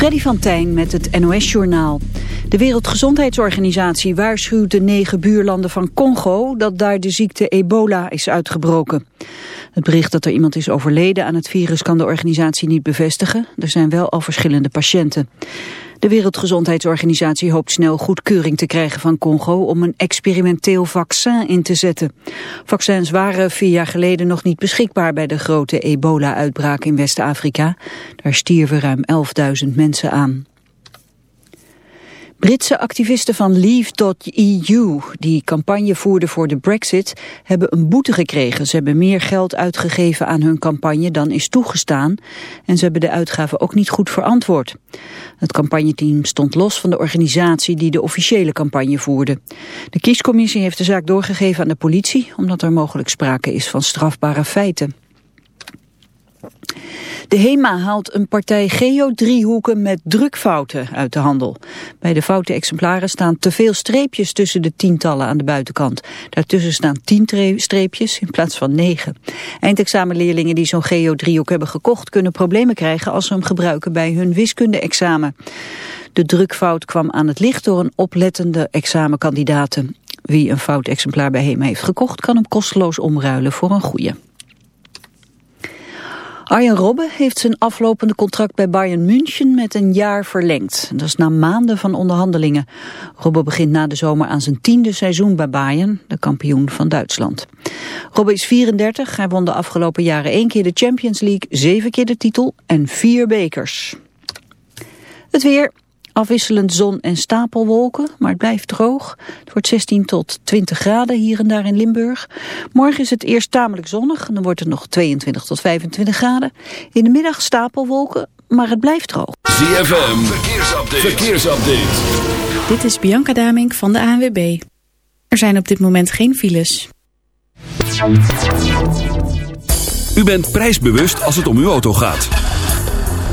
Freddy van Tijn met het NOS-journaal. De Wereldgezondheidsorganisatie waarschuwt de negen buurlanden van Congo... dat daar de ziekte ebola is uitgebroken. Het bericht dat er iemand is overleden aan het virus kan de organisatie niet bevestigen. Er zijn wel al verschillende patiënten. De Wereldgezondheidsorganisatie hoopt snel goedkeuring te krijgen van Congo om een experimenteel vaccin in te zetten. Vaccins waren vier jaar geleden nog niet beschikbaar bij de grote ebola-uitbraak in West-Afrika. Daar stierven ruim 11.000 mensen aan. Britse activisten van Leave.eu, die campagne voerden voor de brexit, hebben een boete gekregen. Ze hebben meer geld uitgegeven aan hun campagne dan is toegestaan en ze hebben de uitgaven ook niet goed verantwoord. Het campagneteam stond los van de organisatie die de officiële campagne voerde. De kiescommissie heeft de zaak doorgegeven aan de politie, omdat er mogelijk sprake is van strafbare feiten. De HEMA haalt een partij geodriehoeken met drukfouten uit de handel. Bij de foute exemplaren staan te veel streepjes tussen de tientallen aan de buitenkant. Daartussen staan tien streepjes in plaats van negen. Eindexamenleerlingen die zo'n geodriehoek hebben gekocht... kunnen problemen krijgen als ze hem gebruiken bij hun wiskunde-examen. De drukfout kwam aan het licht door een oplettende examenkandidaten. Wie een fout exemplaar bij HEMA heeft gekocht... kan hem kosteloos omruilen voor een goede. Arjen Robben heeft zijn aflopende contract bij Bayern München met een jaar verlengd. Dat is na maanden van onderhandelingen. Robben begint na de zomer aan zijn tiende seizoen bij Bayern, de kampioen van Duitsland. Robben is 34, hij won de afgelopen jaren één keer de Champions League, zeven keer de titel en vier bekers. Het weer, Afwisselend zon en stapelwolken, maar het blijft droog. Het wordt 16 tot 20 graden hier en daar in Limburg. Morgen is het eerst tamelijk zonnig en dan wordt het nog 22 tot 25 graden. In de middag stapelwolken, maar het blijft droog. ZFM, verkeersupdate. verkeersupdate. Dit is Bianca Damink van de ANWB. Er zijn op dit moment geen files. U bent prijsbewust als het om uw auto gaat.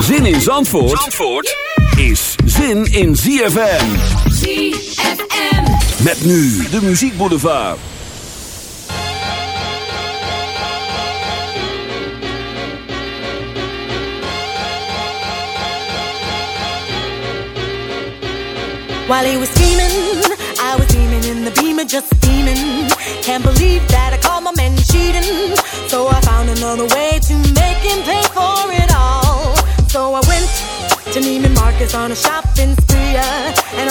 Zin in Zandvoort, Zandvoort is zin in ZFM. ZFM. Met nu de muziekboulevard. While he was scheming, I was beaming in the beamer, just steaming. Can't believe that I caught my man cheating. So I found another way to make him pay for it. So I went to Neiman Marcus on a shopping spree. And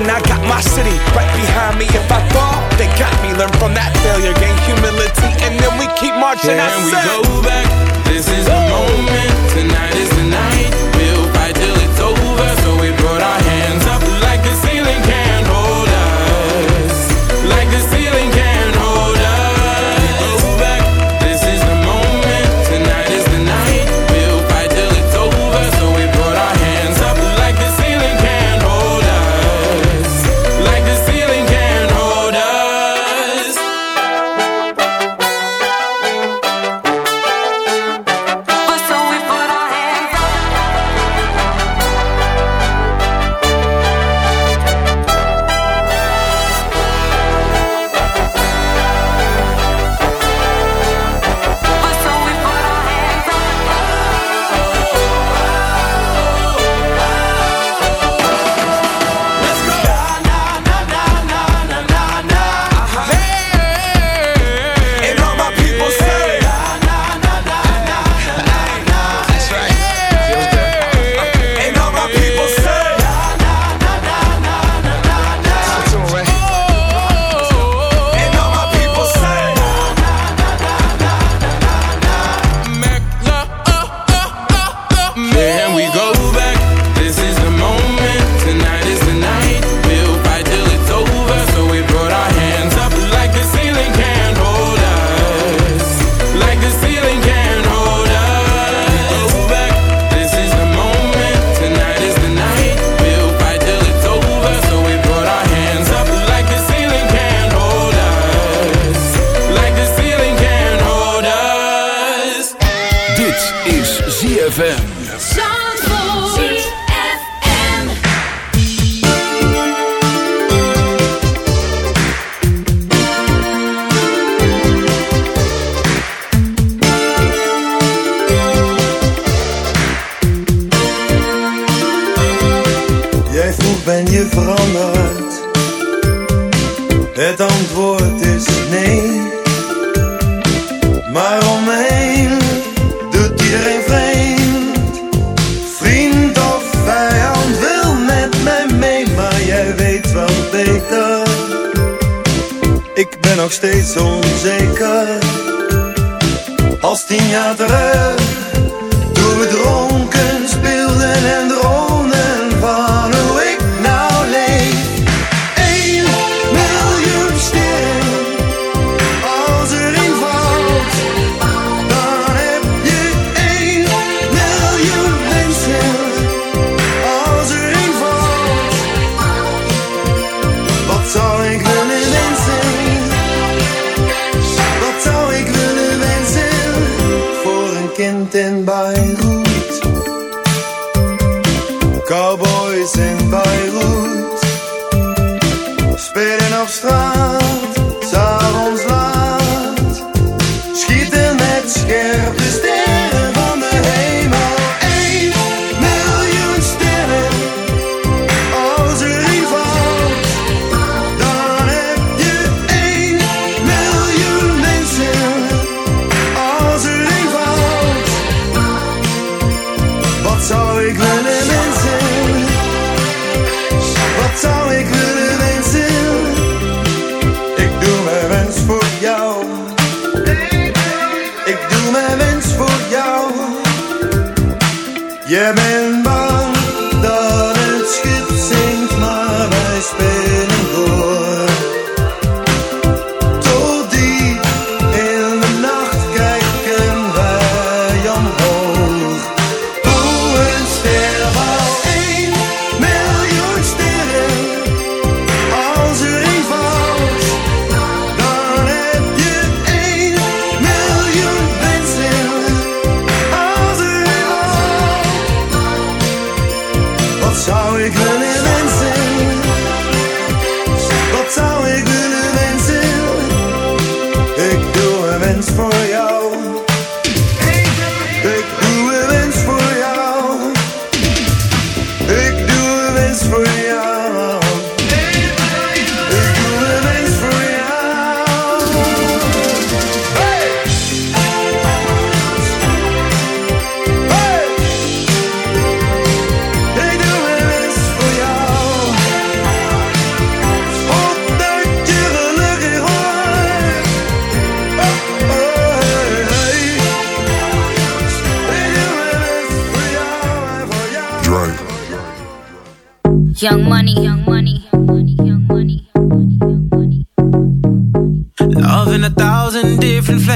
I got my city right behind me. If I fall, they got me. Learn from that failure, gain humility, and then we keep marching. Can we go back? This is the moment.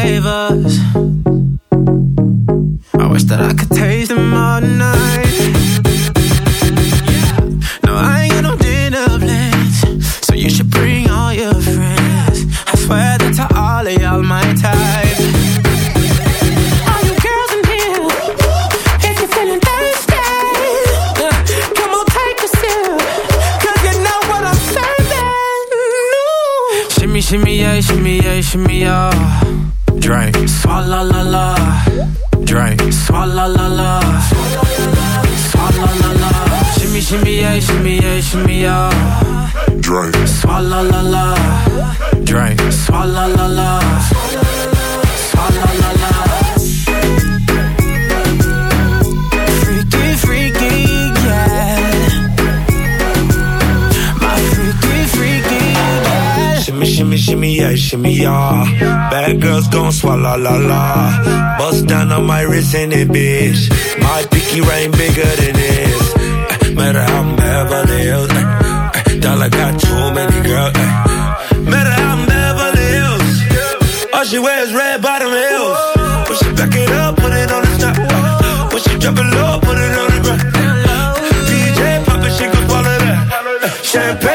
Different shimmy, yeah. Bad girls gon' swallow la la. Bust down on my wrist and it, bitch. My pinky ring bigger than this. Eh, Matter how I'm Beverly Hills. eh, eh, Dollar got too many girls. Matter how I'm Beverly Hills. All she wears red bottom heels. When she back it up, put it on the top. When she drop it low, put it on the ground. DJ pop it, she gon' swallow that. Champagne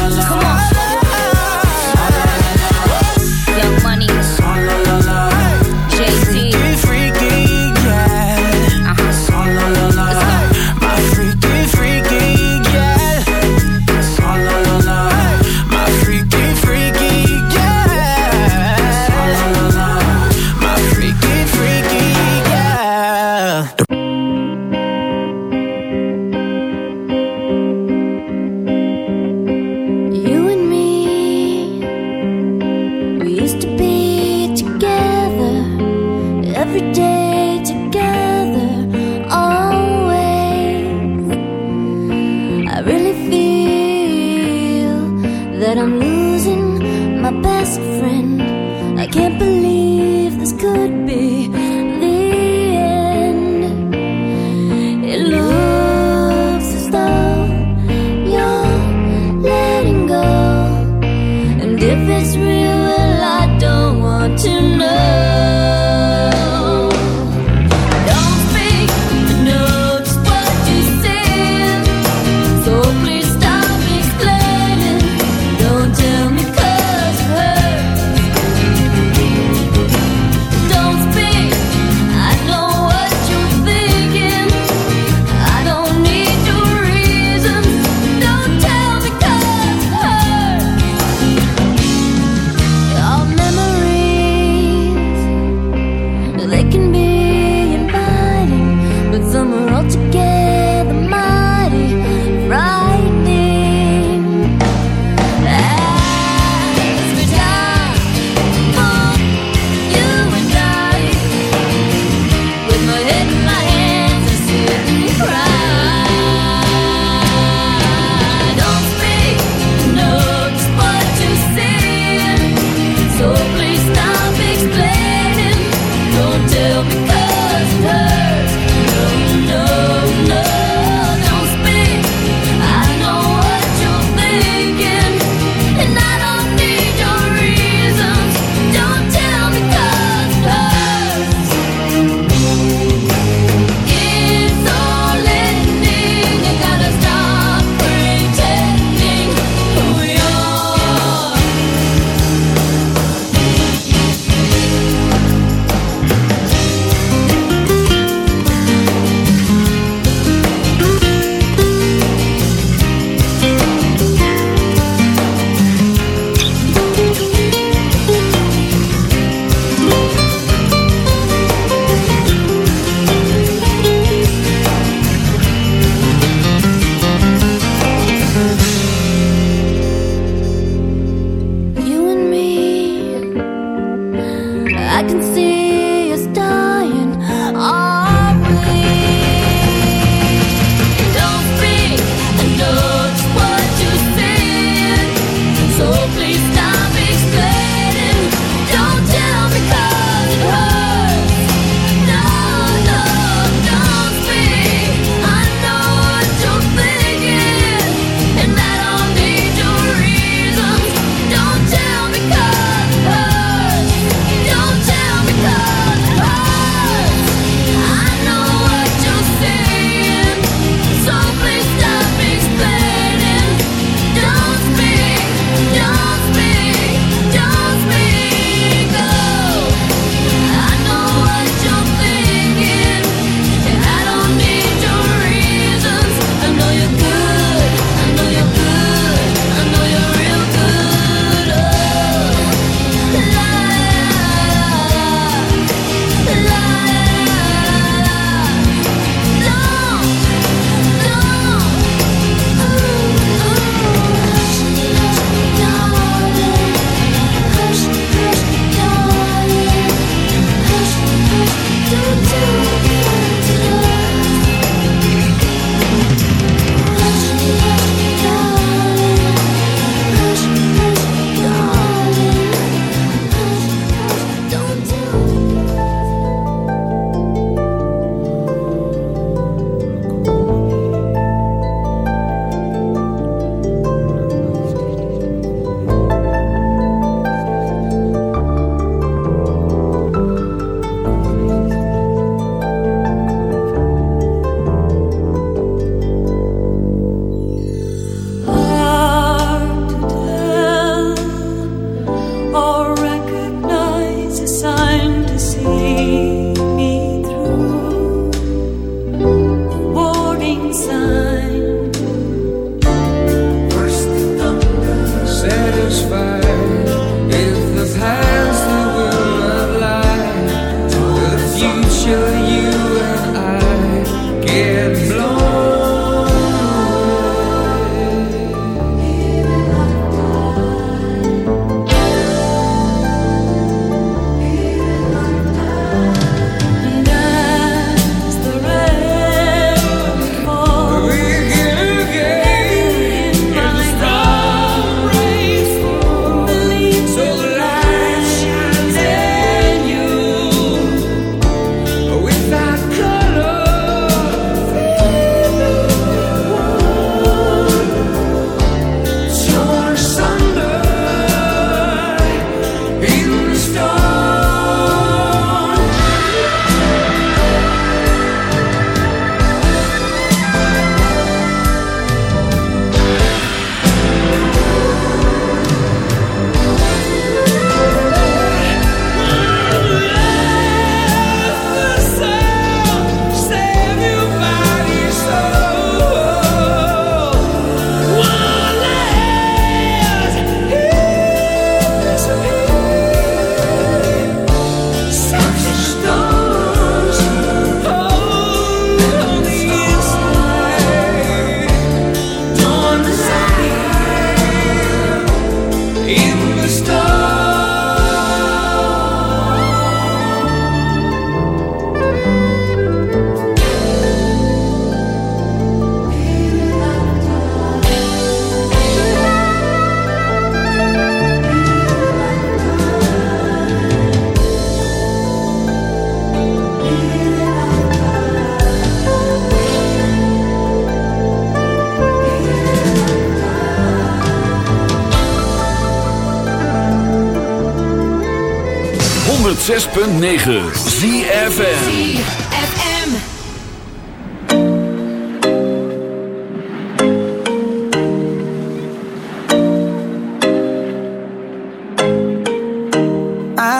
106.9 ZFN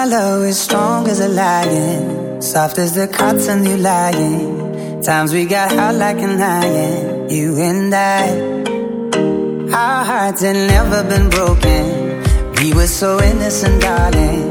Love is strong as a lion, soft as the cotton you lying. Times we got hot like an iron, you and I. Our hearts had never been broken. We were so innocent, darling.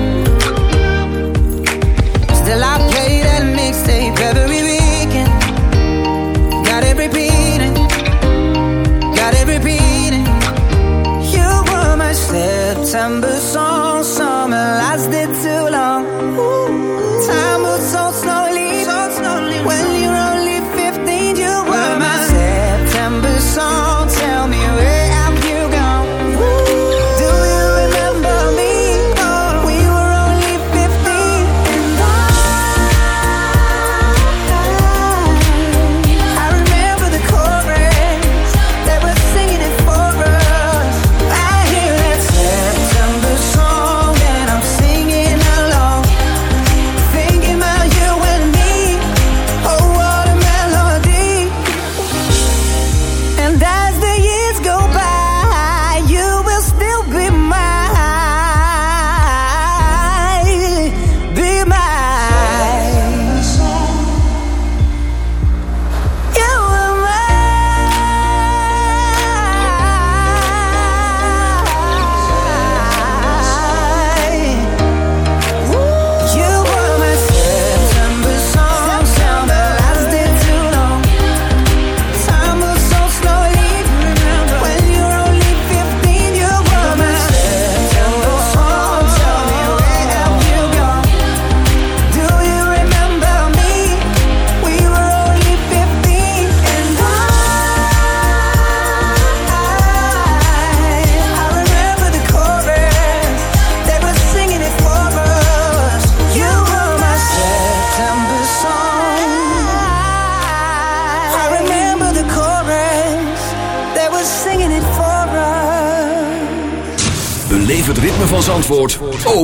September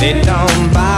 They don't bark